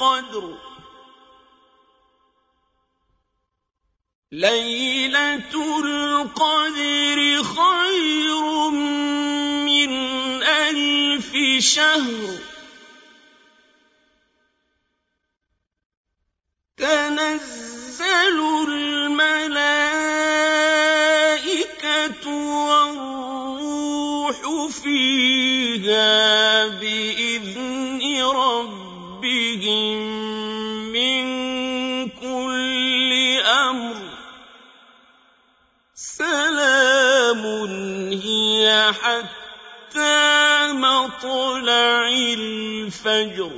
القدر. ليلة القدر خير من ألف شهر. تنزل الملائكة والروح فيها بإذن ربهم ربهم من كل أمر سلام هي حتى مطلع الفجر